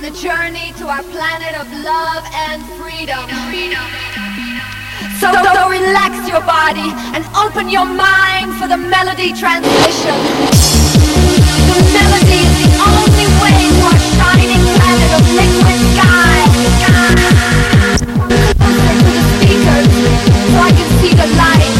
on a journey to our planet of love and freedom. So, so relax your body and open your mind for the melody transmission. The melody is the only way to our shining planet of liquid sky. Closer to the speakers so I can see the light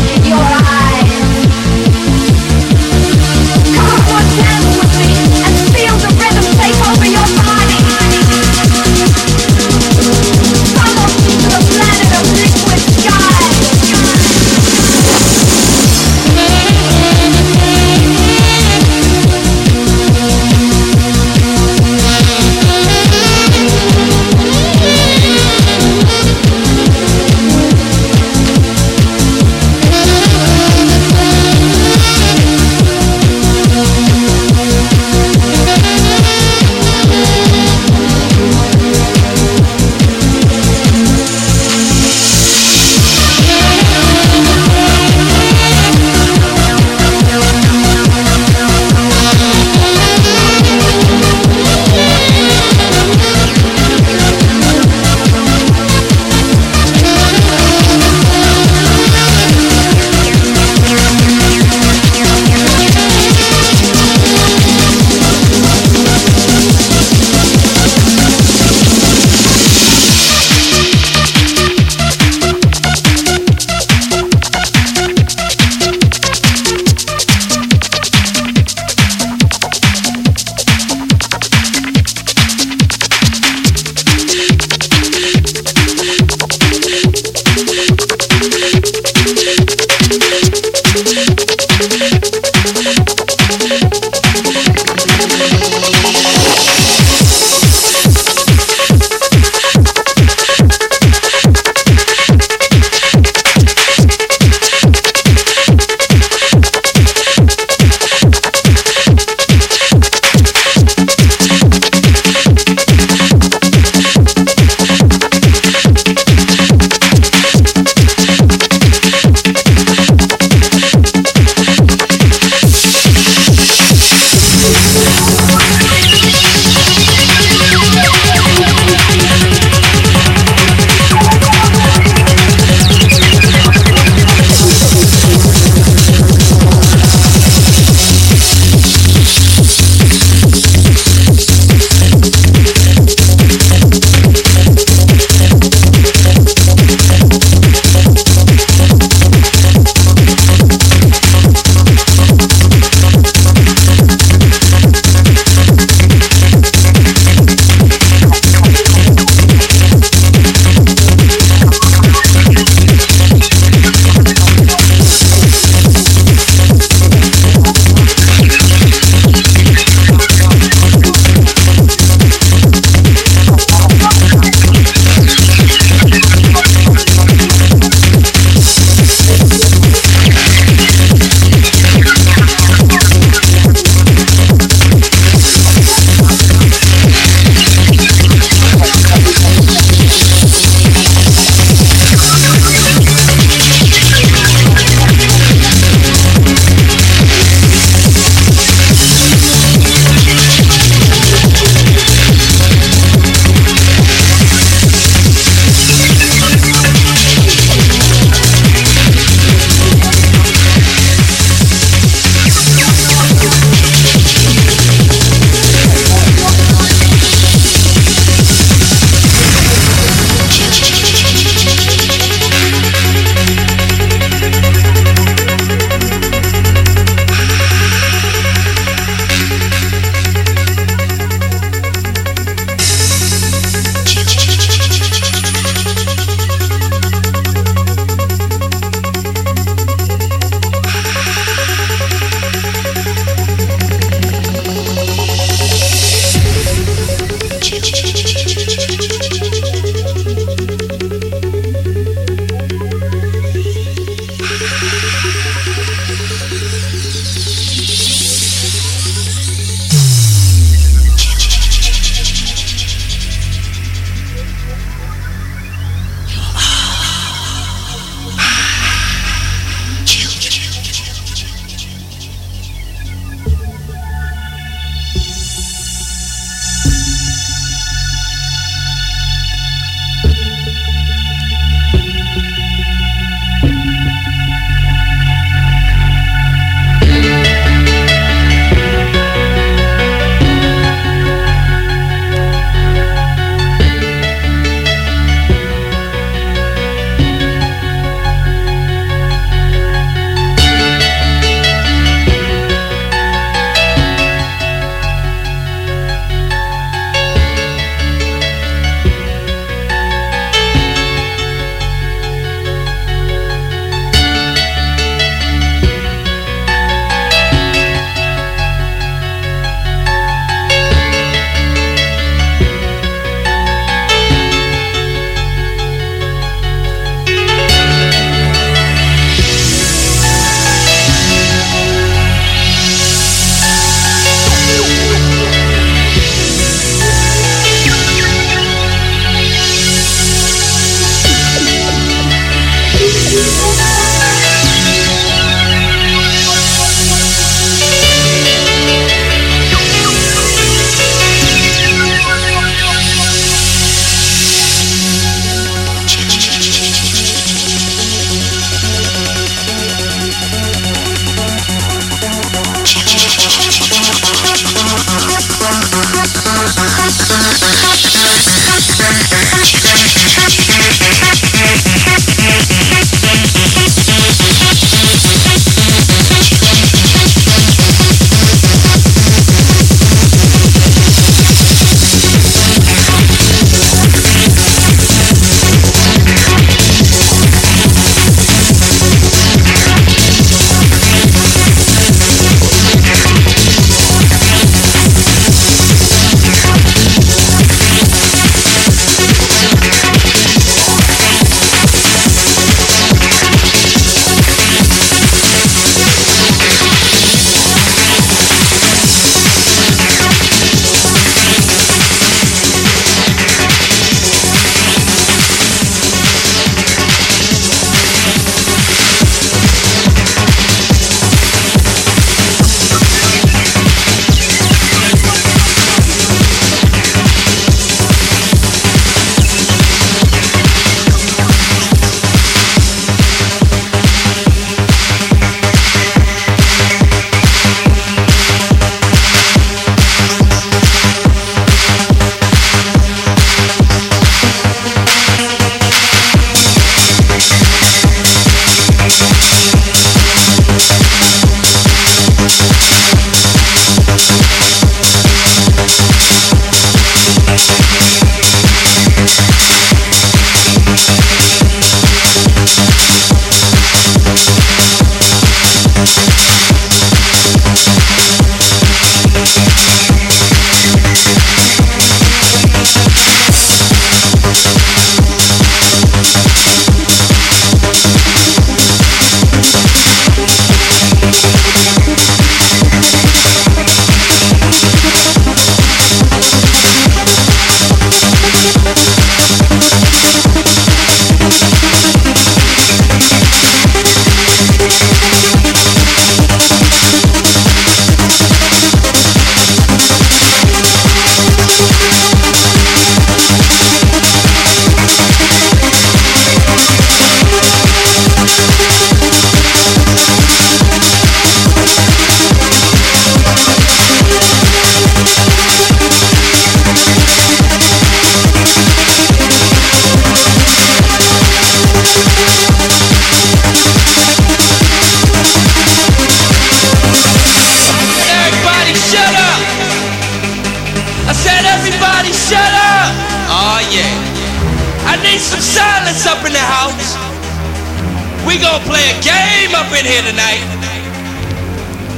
gonna play a game up in here tonight.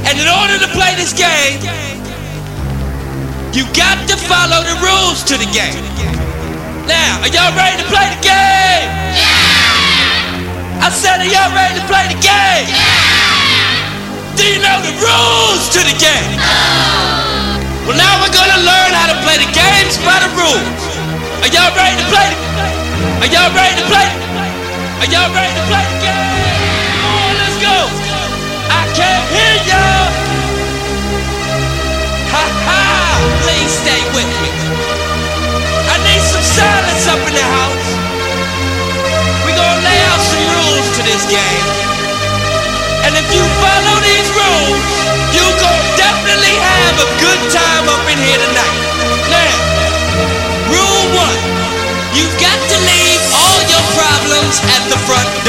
And in order to play this game, you got to follow the rules to the game. Now, are y'all ready to play the game? Yeah! I said, are y'all ready to play the game? Yeah! Do you know the rules to the game? No! Well, now we're gonna learn how to play the games by the rules. Are y'all ready to play? Are y'all ready to play? Are y'all ready to play the game? Come on, let's go. I can't hear y'all. Ha ha! Please stay with me. I need some silence up in the house. We're gonna lay out some rules to this game. And if you follow these rules, you gonna definitely have a good time up in here tonight. At the front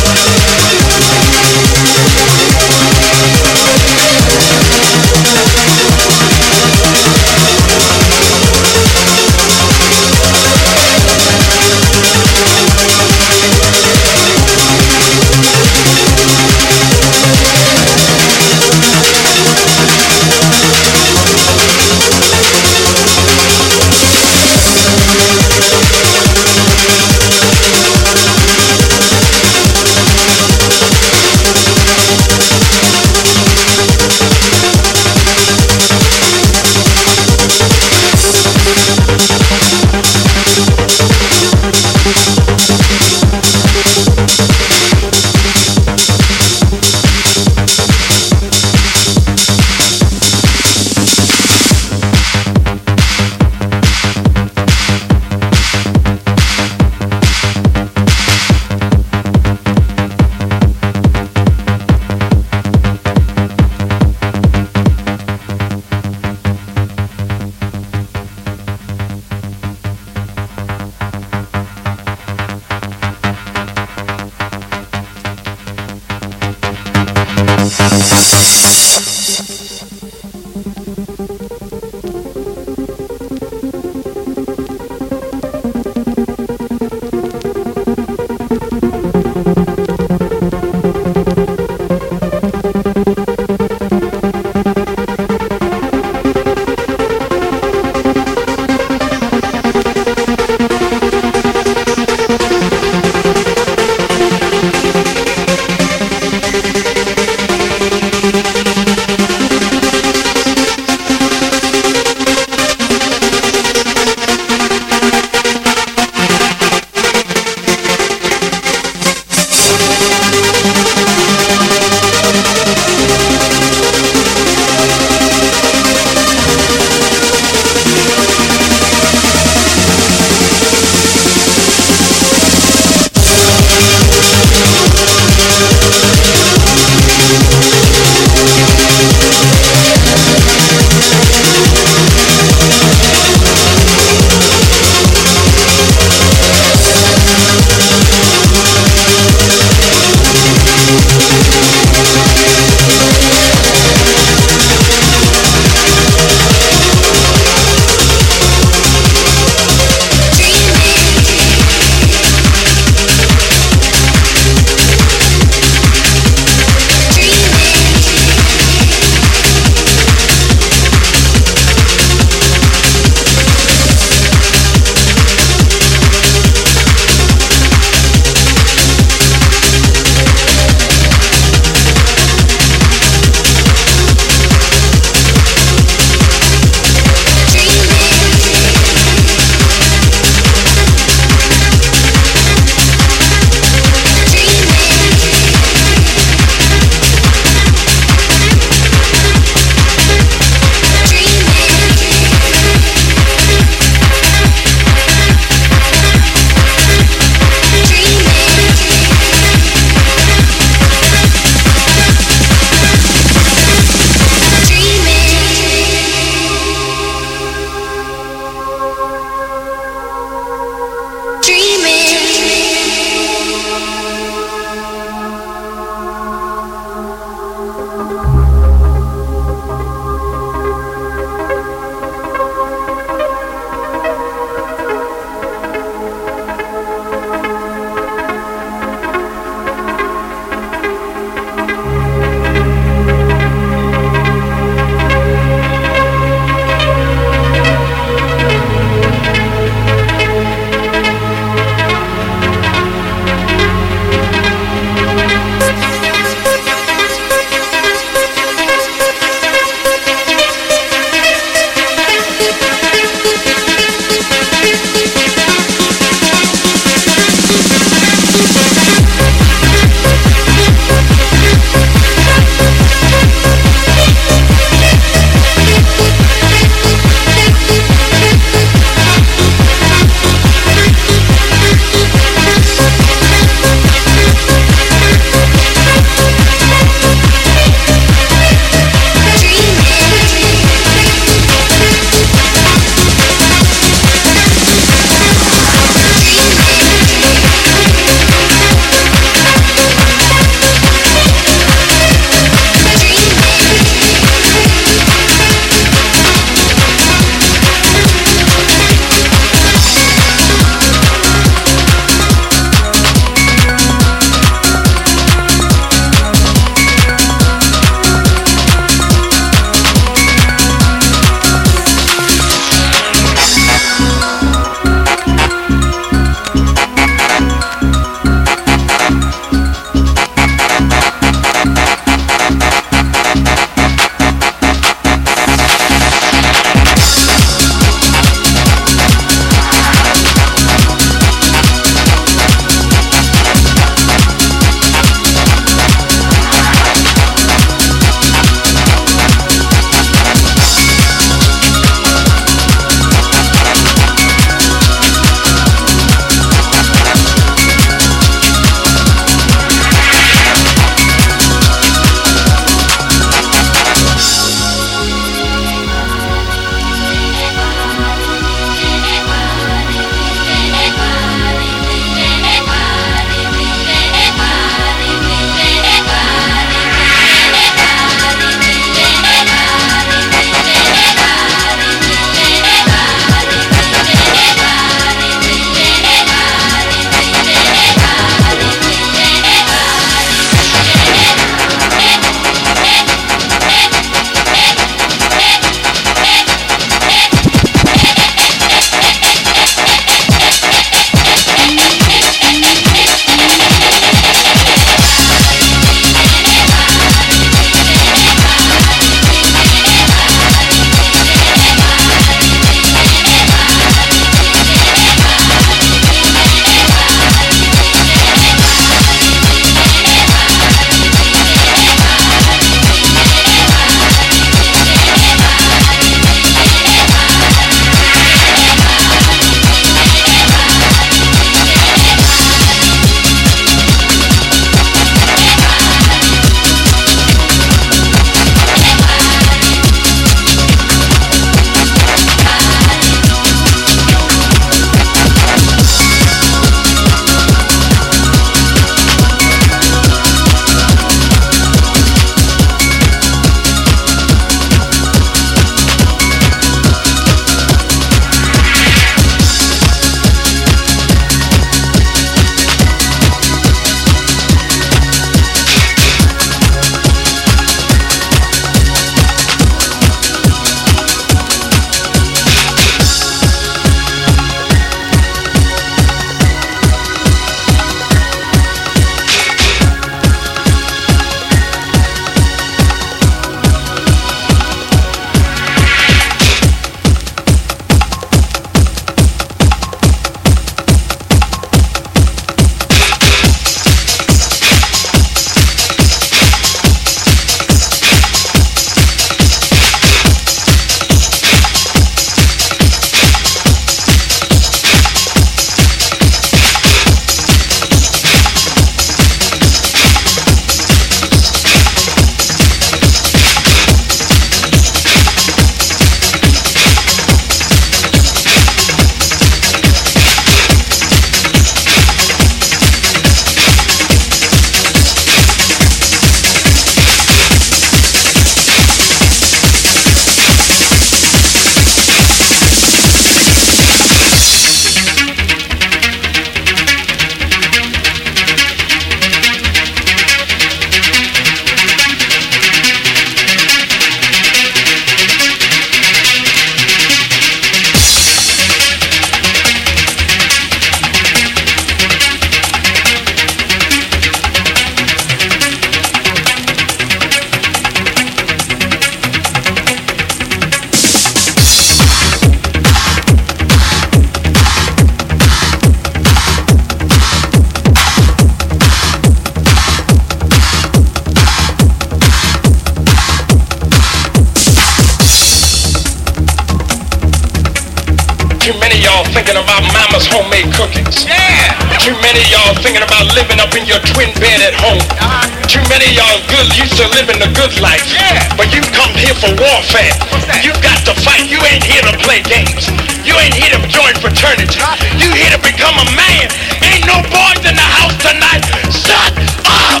fraternity. You here to become a man. Ain't no boys in the house tonight. Shut up!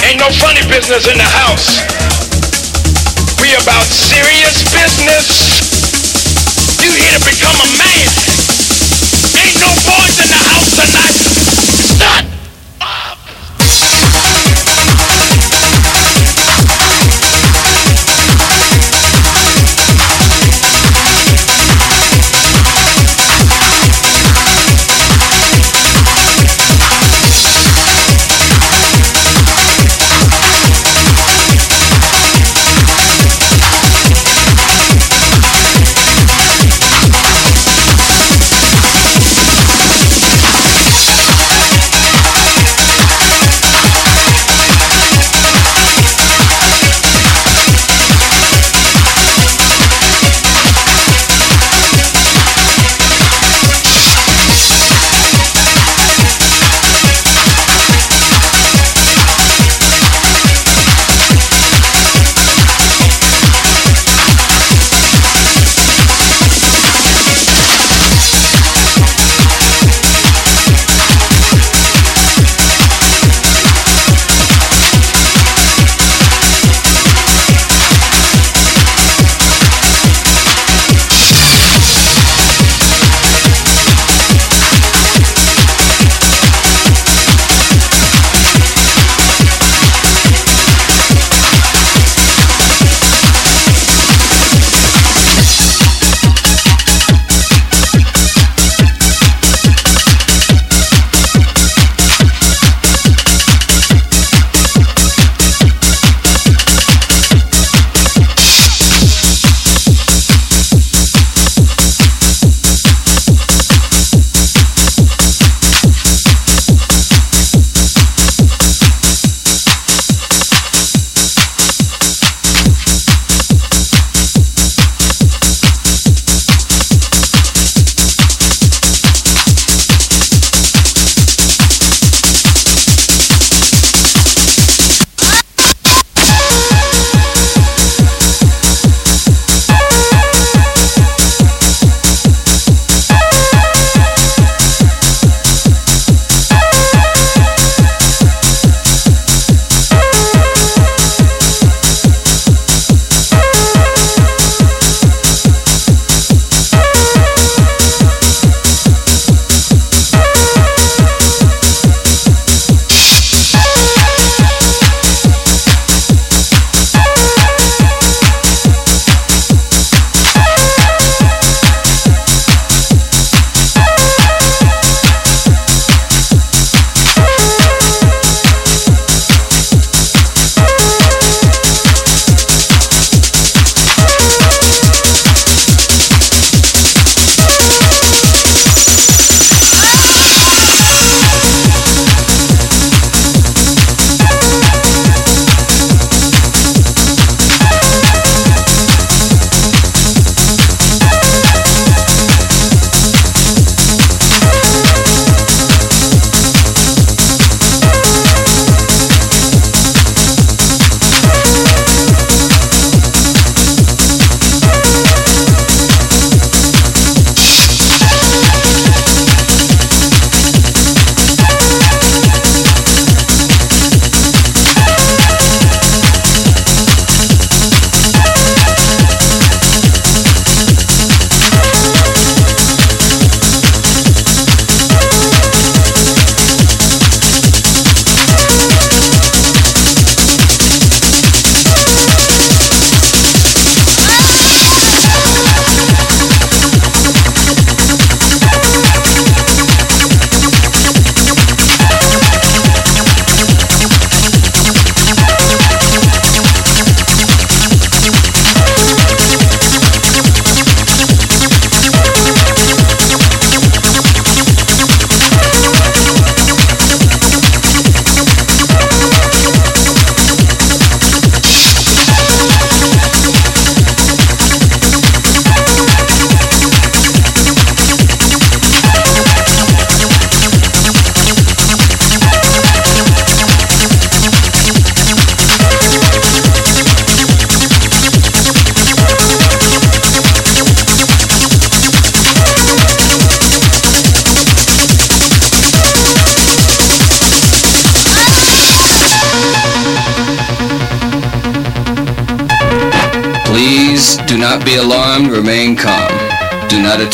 Ain't no funny business in the house. We about serious business. You here to become a man. Ain't no boys in the house tonight.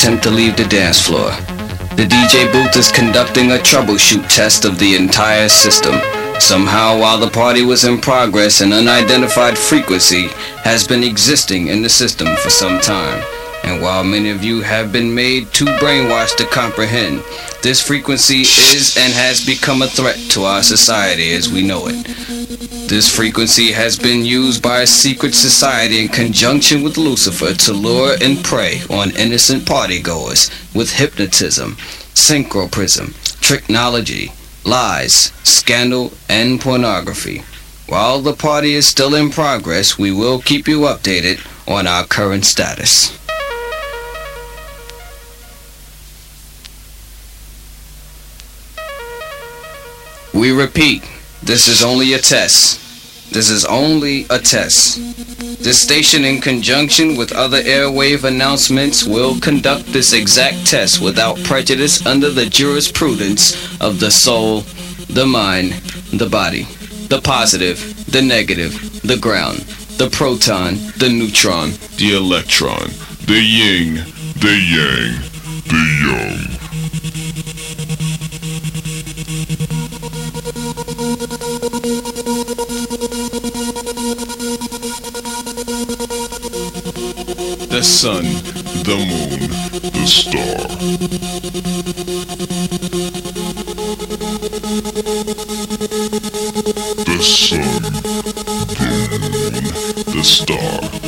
Attempt to leave the dance floor. The DJ booth is conducting a troubleshoot test of the entire system. Somehow, while the party was in progress, an unidentified frequency has been existing in the system for some time. And while many of you have been made too brainwashed to comprehend, this frequency is and has become a threat to our society as we know it. This frequency has been used by a secret society in conjunction with Lucifer to lure and prey on innocent partygoers with hypnotism, synchroprism, technology, lies, scandal, and pornography. While the party is still in progress, we will keep you updated on our current status. We repeat, this is only a test. This is only a test. This station, in conjunction with other airwave announcements, will conduct this exact test without prejudice under the jurisprudence of the soul, the mind, the body, the positive, the negative, the ground, the proton, the neutron, the electron, the yin, the yang, the yang. The sun, the moon, the star. The sun, the moon, the star.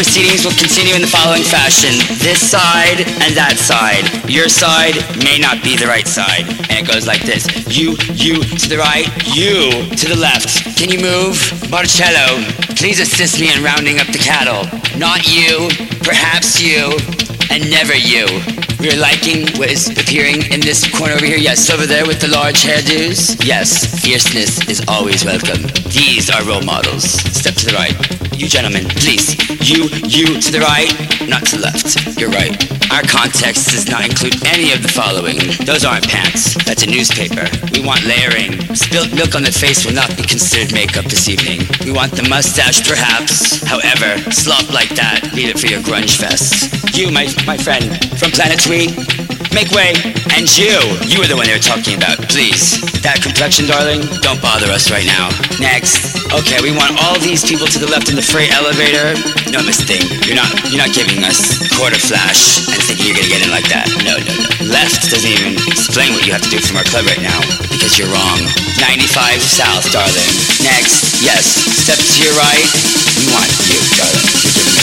Proceedings will continue in the following fashion. This side and that side. Your side may not be the right side. And it goes like this. You, you to the right, you to the left. Can you move? Marcello, please assist me in rounding up the cattle. Not you, perhaps you, and never you. We're liking what is appearing in this corner over here. Yes, over there with the large hairdos. Yes, fierceness is always welcome. These are role models. Step to the right. You gentlemen, please. You, you to the right, not to the left. You're right. Our context does not include any of the following. Those aren't pants. That's a newspaper. We want layering. Spilt milk on the face will not be considered makeup this evening. We want the mustache, perhaps. However, slop like that, leave it for your grunge fest. You, my, my friend, from Planet Tweet, make way. And you, you were the one they were talking about. Please. That complexion, darling, don't bother us right now. Next. Okay, we want all these people to the left in the freight elevator. No mistake. You're not you're not giving us quarter flash and thinking you're gonna get in like that. No, no, no. Left doesn't even explain what you have to do from our club right now. Because you're wrong. 95 south, darling. Next, yes. Step to your right. We want you, darling. You're giving